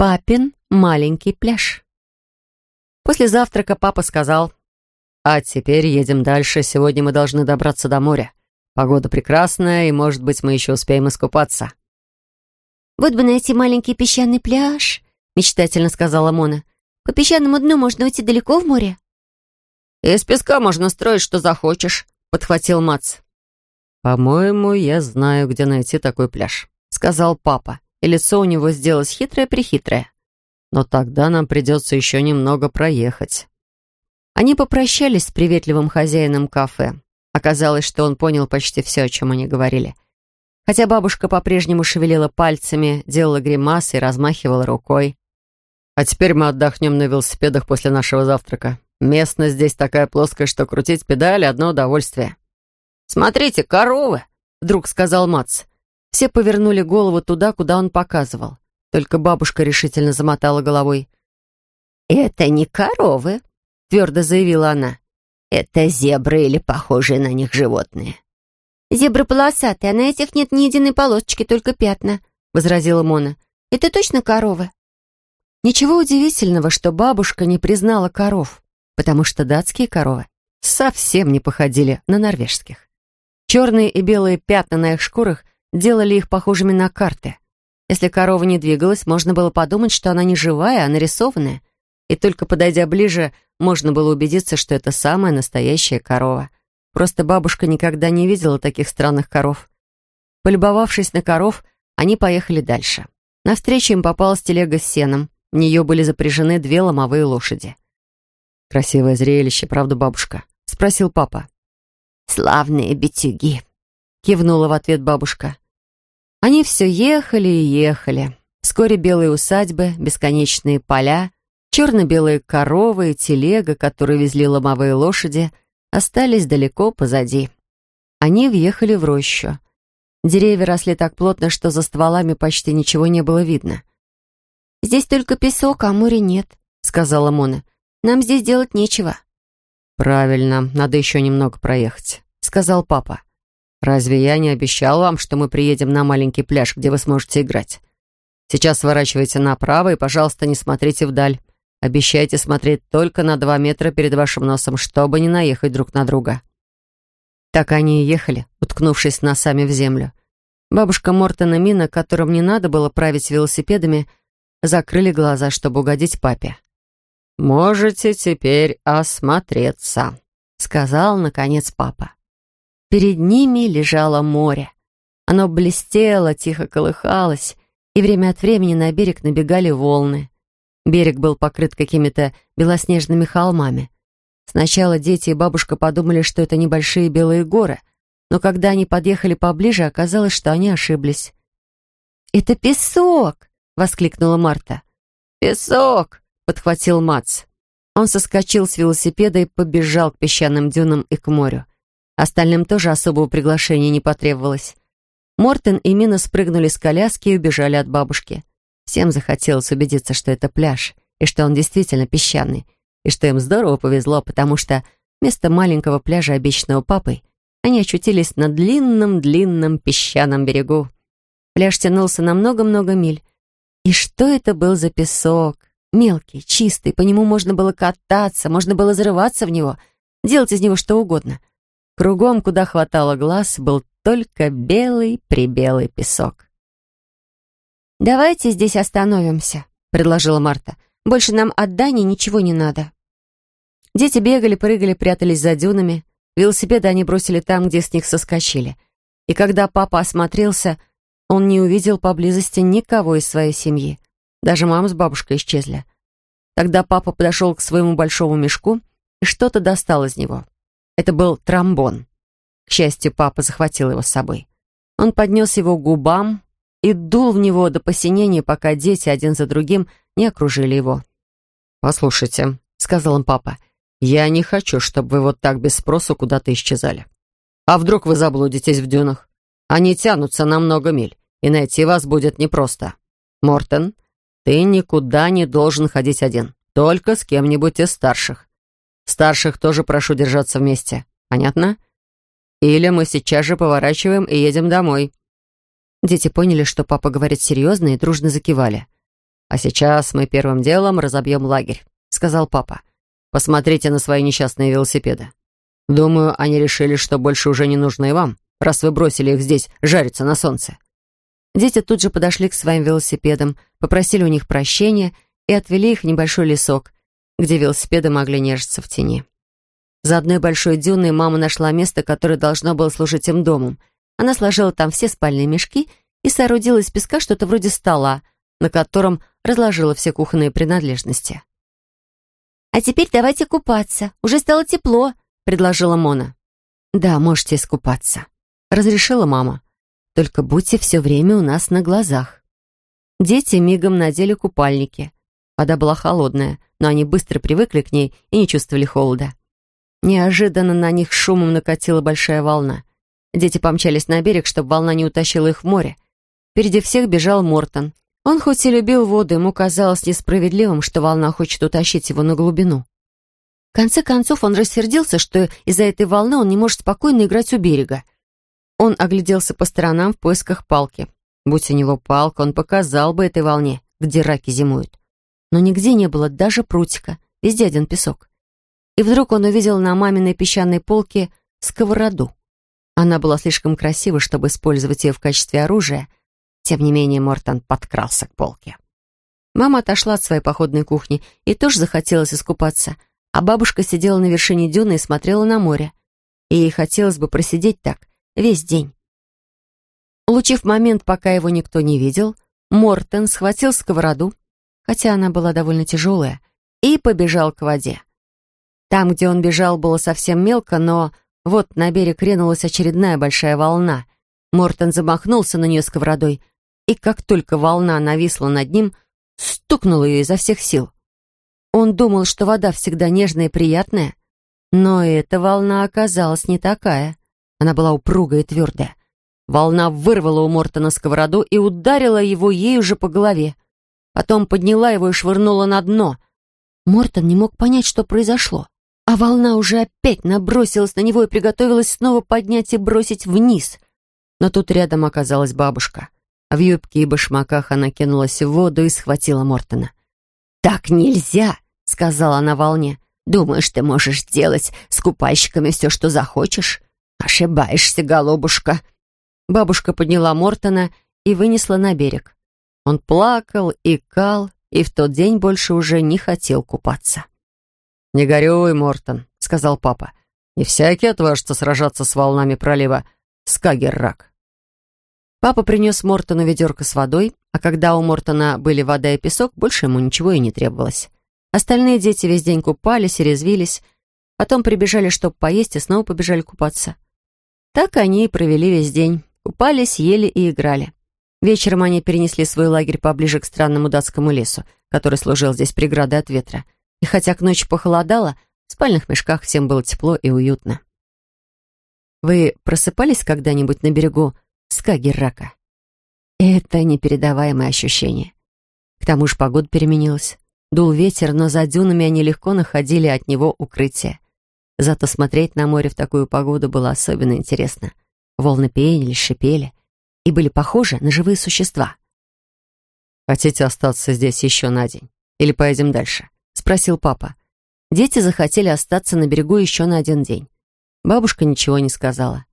Папин маленький пляж. После завтрака папа сказал, «А теперь едем дальше. Сегодня мы должны добраться до моря. Погода прекрасная, и, может быть, мы еще успеем искупаться». «Вот бы найти маленький песчаный пляж», — мечтательно сказала Мона. «По песчаному дну можно уйти далеко в море». «Из песка можно строить, что захочешь», — подхватил Мац. «По-моему, я знаю, где найти такой пляж», — сказал папа, и лицо у него сделалось хитрое-прихитрое. «Но тогда нам придется еще немного проехать». Они попрощались с приветливым хозяином кафе. Оказалось, что он понял почти все, о чем они говорили. Хотя бабушка по-прежнему шевелила пальцами, делала гримасы и размахивала рукой. «А теперь мы отдохнем на велосипедах после нашего завтрака. Местность здесь такая плоская, что крутить педали — одно удовольствие». «Смотрите, коровы!» — вдруг сказал Мац. Все повернули голову туда, куда он показывал. Только бабушка решительно замотала головой. «Это не коровы», — твердо заявила она. «Это зебры или похожие на них животные». «Зебры полосатые, а на этих нет ни единой полосочки, только пятна», — возразила Мона. «Это точно коровы?» Ничего удивительного, что бабушка не признала коров, потому что датские коровы совсем не походили на норвежских. Черные и белые пятна на их шкурах делали их похожими на карты. Если корова не двигалась, можно было подумать, что она не живая, а нарисованная. И только подойдя ближе, можно было убедиться, что это самая настоящая корова. Просто бабушка никогда не видела таких странных коров. Полюбовавшись на коров, они поехали дальше. Навстречу им попалась телега с сеном. В нее были запряжены две ломовые лошади. «Красивое зрелище, правда, бабушка?» — спросил папа. «Славные битюги», — кивнула в ответ бабушка. Они все ехали и ехали. Вскоре белые усадьбы, бесконечные поля, черно-белые коровы и телега, которые везли ломовые лошади, остались далеко позади. Они въехали в рощу. Деревья росли так плотно, что за стволами почти ничего не было видно. «Здесь только песок, а моря нет», — сказала Мона. «Нам здесь делать нечего». «Правильно, надо еще немного проехать», — сказал папа. «Разве я не обещал вам, что мы приедем на маленький пляж, где вы сможете играть? Сейчас сворачивайте направо и, пожалуйста, не смотрите вдаль. Обещайте смотреть только на два метра перед вашим носом, чтобы не наехать друг на друга». Так они и ехали, уткнувшись носами в землю. Бабушка Мортона Мина, которым не надо было править велосипедами, закрыли глаза, чтобы угодить папе. «Можете теперь осмотреться», — сказал, наконец, папа. Перед ними лежало море. Оно блестело, тихо колыхалось, и время от времени на берег набегали волны. Берег был покрыт какими-то белоснежными холмами. Сначала дети и бабушка подумали, что это небольшие белые горы, но когда они подъехали поближе, оказалось, что они ошиблись. «Это песок!» — воскликнула Марта. «Песок!» подхватил Мац. Он соскочил с велосипеда и побежал к песчаным дюнам и к морю. Остальным тоже особого приглашения не потребовалось. Мортен и Мина спрыгнули с коляски и убежали от бабушки. Всем захотелось убедиться, что это пляж, и что он действительно песчаный, и что им здорово повезло, потому что вместо маленького пляжа, обещанного папой, они очутились на длинном-длинном песчаном берегу. Пляж тянулся на много-много миль. И что это был за песок? Мелкий, чистый, по нему можно было кататься, можно было зарываться в него, делать из него что угодно. Кругом, куда хватало глаз, был только белый-прибелый песок. «Давайте здесь остановимся», — предложила Марта. «Больше нам от Дани ничего не надо». Дети бегали, прыгали, прятались за дюнами. Велосипеды они бросили там, где с них соскочили. И когда папа осмотрелся, он не увидел поблизости никого из своей семьи. Даже мама с бабушкой исчезли. Тогда папа подошел к своему большому мешку и что-то достал из него. Это был тромбон. К счастью, папа захватил его с собой. Он поднес его к губам и дул в него до посинения, пока дети один за другим не окружили его. «Послушайте», — сказал им папа, — «я не хочу, чтобы вы вот так без спросу куда-то исчезали. А вдруг вы заблудитесь в дюнах? Они тянутся на много миль, и найти вас будет непросто. Мортен, ты никуда не должен ходить один, только с кем-нибудь из старших. Старших тоже прошу держаться вместе. Понятно? Или мы сейчас же поворачиваем и едем домой». Дети поняли, что папа говорит серьезно, и дружно закивали. «А сейчас мы первым делом разобьем лагерь», — сказал папа. «Посмотрите на свои несчастные велосипеды. Думаю, они решили, что больше уже не нужны вам, раз вы бросили их здесь жариться на солнце». Дети тут же подошли к своим велосипедам, попросили у них прощения и отвели их в небольшой лесок, где велосипеды могли нежиться в тени. За одной большой дюной мама нашла место, которое должно было служить им домом. Она сложила там все спальные мешки и соорудила из песка что-то вроде стола, на котором разложила все кухонные принадлежности. «А теперь давайте купаться. Уже стало тепло», — предложила Мона. «Да, можете искупаться», — разрешила мама. «Только будьте все время у нас на глазах». Дети мигом надели купальники. Вода была холодная, но они быстро привыкли к ней и не чувствовали холода. Неожиданно на них шумом накатила большая волна. Дети помчались на берег, чтобы волна не утащила их в море. Впереди всех бежал Мортон. Он хоть и любил воду, ему казалось несправедливым, что волна хочет утащить его на глубину. В конце концов он рассердился, что из-за этой волны он не может спокойно играть у берега. Он огляделся по сторонам в поисках палки. Будь у него палка, он показал бы этой волне, где раки зимуют. Но нигде не было даже прутика, везде один песок. И вдруг он увидел на маминой песчаной полке сковороду. Она была слишком красива, чтобы использовать ее в качестве оружия. Тем не менее, Мортон подкрался к полке. Мама отошла от своей походной кухни и тоже захотелось искупаться, а бабушка сидела на вершине дюны и смотрела на море. И ей хотелось бы просидеть так весь день. Улучив момент, пока его никто не видел, Мортон схватил сковороду, хотя она была довольно тяжелая, и побежал к воде. Там, где он бежал, было совсем мелко, но вот на берег ринулась очередная большая волна. Мортон замахнулся на нее сковородой, и как только волна нависла над ним, стукнул ее изо всех сил. Он думал, что вода всегда нежная и приятная, но эта волна оказалась не такая. Она была упругая и твердая. Волна вырвала у Мортона сковороду и ударила его ею же по голове. Потом подняла его и швырнула на дно. Мортон не мог понять, что произошло. А волна уже опять набросилась на него и приготовилась снова поднять и бросить вниз. Но тут рядом оказалась бабушка. В юбке и башмаках она кинулась в воду и схватила Мортона. «Так нельзя!» — сказала она волне. «Думаешь, ты можешь делать с купальщиками все, что захочешь? Ошибаешься, голубушка!» Бабушка подняла Мортона и вынесла на берег. Он плакал, икал и в тот день больше уже не хотел купаться. «Не горюй, Мортон», — сказал папа. «Не всякий отважится сражаться с волнами пролива Скагеррак». Папа принес Мортону ведерко с водой, а когда у Мортона были вода и песок, больше ему ничего и не требовалось. Остальные дети весь день купались и резвились, потом прибежали, чтобы поесть, и снова побежали купаться. Так они и провели весь день. Купались, ели и играли. Вечером они перенесли свой лагерь поближе к странному датскому лесу, который служил здесь преградой от ветра. И хотя к ночи похолодало, в спальных мешках всем было тепло и уютно. Вы просыпались когда-нибудь на берегу Скагеррака? Это непередаваемое ощущение. К тому же погода переменилась. Дул ветер, но за дюнами они легко находили от него укрытие. Зато смотреть на море в такую погоду было особенно интересно. Волны пенили, шипели и были похожи на живые существа. «Хотите остаться здесь еще на день? Или поедем дальше?» спросил папа. Дети захотели остаться на берегу еще на один день. Бабушка ничего не сказала.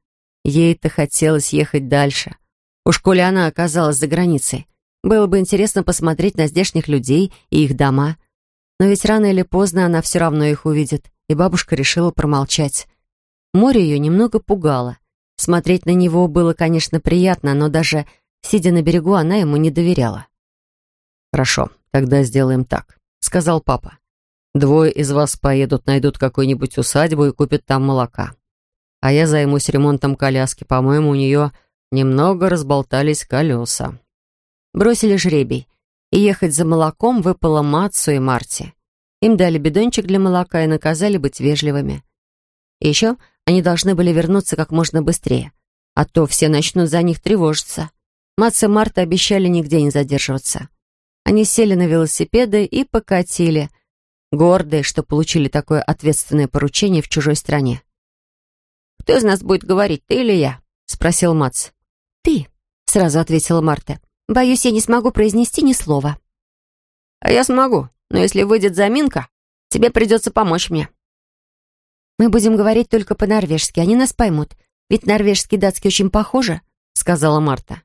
Ей-то хотелось ехать дальше. Уж коли она оказалась за границей, было бы интересно посмотреть на здешних людей и их дома. Но ведь рано или поздно она все равно их увидит, и бабушка решила промолчать. Море ее немного пугало. Смотреть на него было, конечно, приятно, но даже сидя на берегу, она ему не доверяла. «Хорошо, тогда сделаем так», — сказал папа. Двое из вас поедут, найдут какую-нибудь усадьбу и купят там молока. А я займусь ремонтом коляски. По-моему, у нее немного разболтались колеса. Бросили жребий, и ехать за молоком выпало Мацу и Марти. Им дали бидончик для молока и наказали быть вежливыми. Еще они должны были вернуться как можно быстрее, а то все начнут за них тревожиться. Мац и Марта обещали нигде не задерживаться. Они сели на велосипеды и покатили – гордые, что получили такое ответственное поручение в чужой стране. «Кто из нас будет говорить, ты или я?» — спросил Мац. «Ты», — сразу ответила Марта. «Боюсь, я не смогу произнести ни слова». «А я смогу, но если выйдет заминка, тебе придется помочь мне». «Мы будем говорить только по-норвежски, они нас поймут, ведь норвежский и датский очень похожи», — сказала Марта.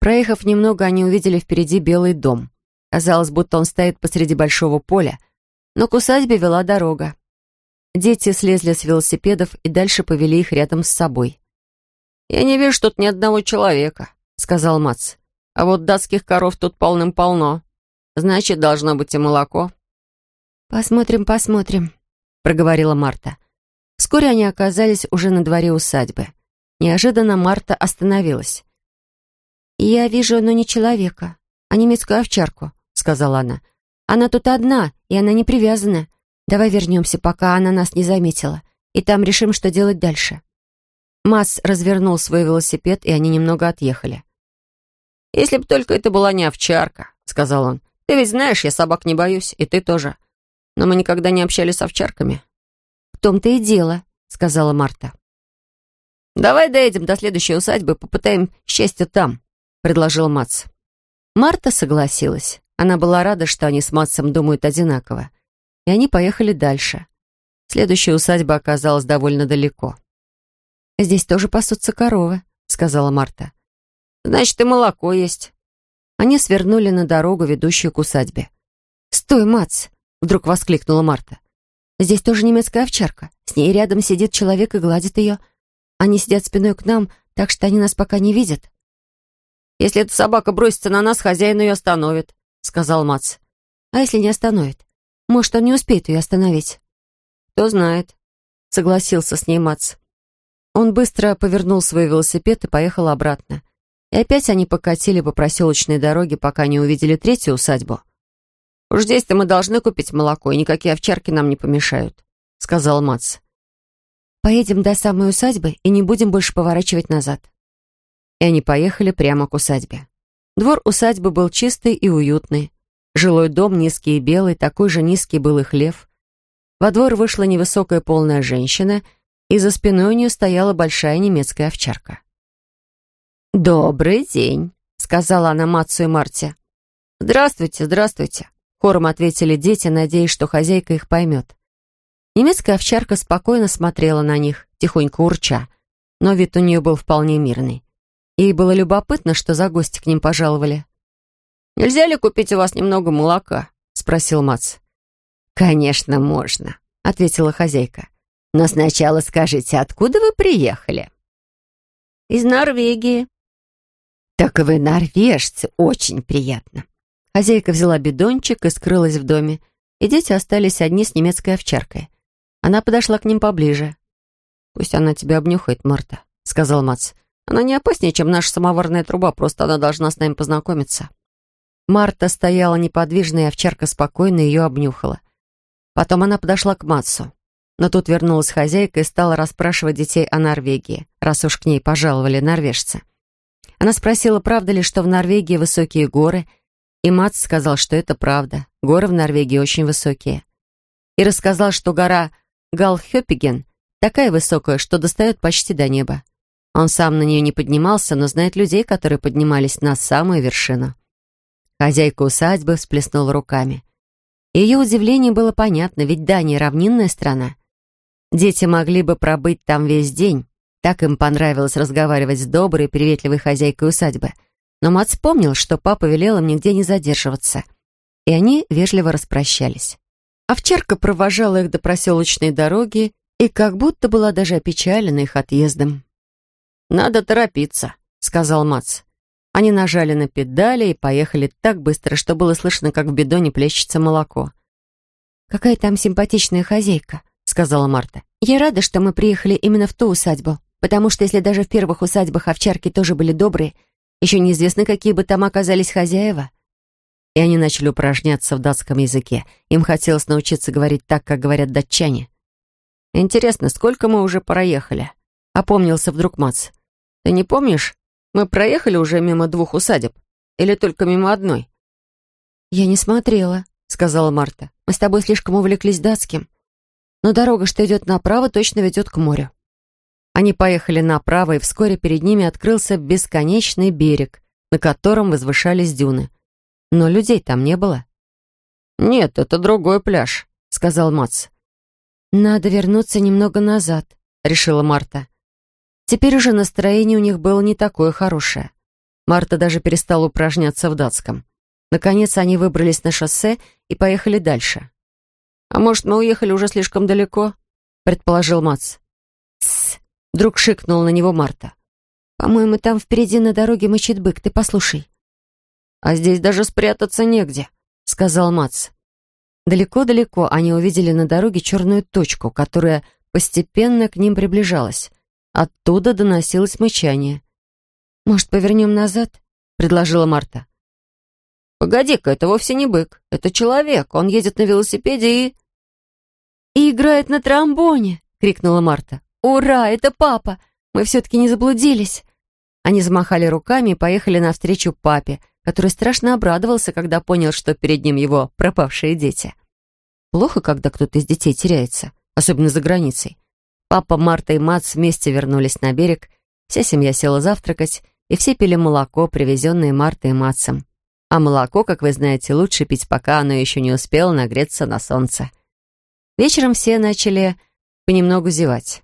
Проехав немного, они увидели впереди белый дом. Казалось, будто он стоит посреди большого поля, но к усадьбе вела дорога. Дети слезли с велосипедов и дальше повели их рядом с собой. «Я не вижу тут ни одного человека», — сказал Мац. «А вот датских коров тут полным-полно. Значит, должно быть и молоко». «Посмотрим, посмотрим», — проговорила Марта. Вскоре они оказались уже на дворе усадьбы. Неожиданно Марта остановилась. «Я вижу, но не человека, а немецкую овчарку», — сказала она. «Она тут одна, и она не привязана. Давай вернемся, пока она нас не заметила, и там решим, что делать дальше». Масс развернул свой велосипед, и они немного отъехали. «Если бы только это была не овчарка», — сказал он. «Ты ведь знаешь, я собак не боюсь, и ты тоже. Но мы никогда не общались с овчарками». «В том-то и дело», — сказала Марта. «Давай доедем до следующей усадьбы, попытаем счастье там», — предложил Мац. Марта согласилась. Она была рада, что они с Матсом думают одинаково. И они поехали дальше. Следующая усадьба оказалась довольно далеко. «Здесь тоже пасутся коровы», — сказала Марта. «Значит, и молоко есть». Они свернули на дорогу, ведущую к усадьбе. «Стой, Мац!» — вдруг воскликнула Марта. «Здесь тоже немецкая овчарка. С ней рядом сидит человек и гладит ее. Они сидят спиной к нам, так что они нас пока не видят». «Если эта собака бросится на нас, хозяин ее остановит», — сказал Мац. «А если не остановит? Может, он не успеет ее остановить?» «Кто знает», — согласился с ней Мац. Он быстро повернул свой велосипед и поехал обратно. И опять они покатили по проселочной дороге, пока не увидели третью усадьбу. «Уж здесь-то мы должны купить молоко, и никакие овчарки нам не помешают», — сказал Мац. «Поедем до самой усадьбы и не будем больше поворачивать назад». И они поехали прямо к усадьбе. Двор усадьбы был чистый и уютный. Жилой дом низкий и белый, такой же низкий был и хлев. Во двор вышла невысокая полная женщина — и за спиной у нее стояла большая немецкая овчарка. «Добрый день», — сказала она Мацу и Марте. «Здравствуйте, здравствуйте», — хором ответили дети, надеясь, что хозяйка их поймет. Немецкая овчарка спокойно смотрела на них, тихонько урча, но вид у нее был вполне мирный. Ей было любопытно, что за гости к ним пожаловали. «Нельзя ли купить у вас немного молока?» — спросил Мац. «Конечно, можно», — ответила хозяйка. Но сначала скажите, откуда вы приехали?» «Из Норвегии». «Так вы норвежцы, очень приятно». Хозяйка взяла бидончик и скрылась в доме, и дети остались одни с немецкой овчаркой. Она подошла к ним поближе. «Пусть она тебя обнюхает, Марта», — сказал Мац. «Она не опаснее, чем наша самоварная труба, просто она должна с нами познакомиться». Марта стояла неподвижно, и овчарка спокойно ее обнюхала. Потом она подошла к Матсу. Но тут вернулась хозяйка и стала расспрашивать детей о Норвегии, раз уж к ней пожаловали норвежцы. Она спросила, правда ли, что в Норвегии высокие горы, и Мац сказал, что это правда. Горы в Норвегии очень высокие. И рассказал, что гора Галхёпиген такая высокая, что достает почти до неба. Он сам на нее не поднимался, но знает людей, которые поднимались на самую вершину. Хозяйка усадьбы всплеснула руками. Ее удивление было понятно, ведь Дания — равнинная страна. Дети могли бы пробыть там весь день. Так им понравилось разговаривать с доброй, приветливой хозяйкой усадьбы. Но Мат вспомнил, что папа велел им нигде не задерживаться. И они вежливо распрощались. Овчарка провожала их до проселочной дороги и как будто была даже опечалена их отъездом. «Надо торопиться», — сказал Мац. Они нажали на педали и поехали так быстро, что было слышно, как в бидоне плещется молоко. «Какая там симпатичная хозяйка», сказала Марта. «Я рада, что мы приехали именно в ту усадьбу, потому что если даже в первых усадьбах овчарки тоже были добрые, еще неизвестно, какие бы там оказались хозяева». И они начали упражняться в датском языке. Им хотелось научиться говорить так, как говорят датчане. «Интересно, сколько мы уже проехали?» — опомнился вдруг Мац. «Ты не помнишь, мы проехали уже мимо двух усадеб? Или только мимо одной?» «Я не смотрела», — сказала Марта. «Мы с тобой слишком увлеклись датским но дорога, что идет направо, точно ведет к морю. Они поехали направо, и вскоре перед ними открылся бесконечный берег, на котором возвышались дюны. Но людей там не было. «Нет, это другой пляж», — сказал Мац. «Надо вернуться немного назад», — решила Марта. Теперь уже настроение у них было не такое хорошее. Марта даже перестала упражняться в датском. Наконец они выбрались на шоссе и поехали дальше. «А может, мы уехали уже слишком далеко?» — предположил Мац. «Тссс!» — вдруг шикнул на него Марта. «По-моему, там впереди на дороге мычит бык, ты послушай». «А здесь даже спрятаться негде», — сказал Мац. Далеко-далеко они увидели на дороге черную точку, которая постепенно к ним приближалась. Оттуда доносилось мычание. «Может, повернем назад?» — предложила Марта. «Погоди-ка, это вовсе не бык. Это человек. Он едет на велосипеде и...» «И играет на тромбоне!» — крикнула Марта. «Ура! Это папа! Мы все-таки не заблудились!» Они замахали руками и поехали навстречу папе, который страшно обрадовался, когда понял, что перед ним его пропавшие дети. Плохо, когда кто-то из детей теряется, особенно за границей. Папа, Марта и Мац вместе вернулись на берег, вся семья села завтракать, и все пили молоко, привезенное Мартой и Матсом. А молоко, как вы знаете, лучше пить, пока оно еще не успело нагреться на солнце. Вечером все начали понемногу зевать.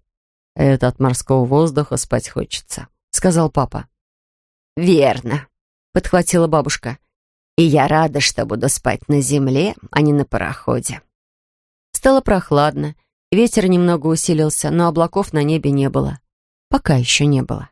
«Это от морского воздуха спать хочется», — сказал папа. «Верно», — подхватила бабушка. «И я рада, что буду спать на земле, а не на пароходе». Стало прохладно, ветер немного усилился, но облаков на небе не было. Пока еще не было.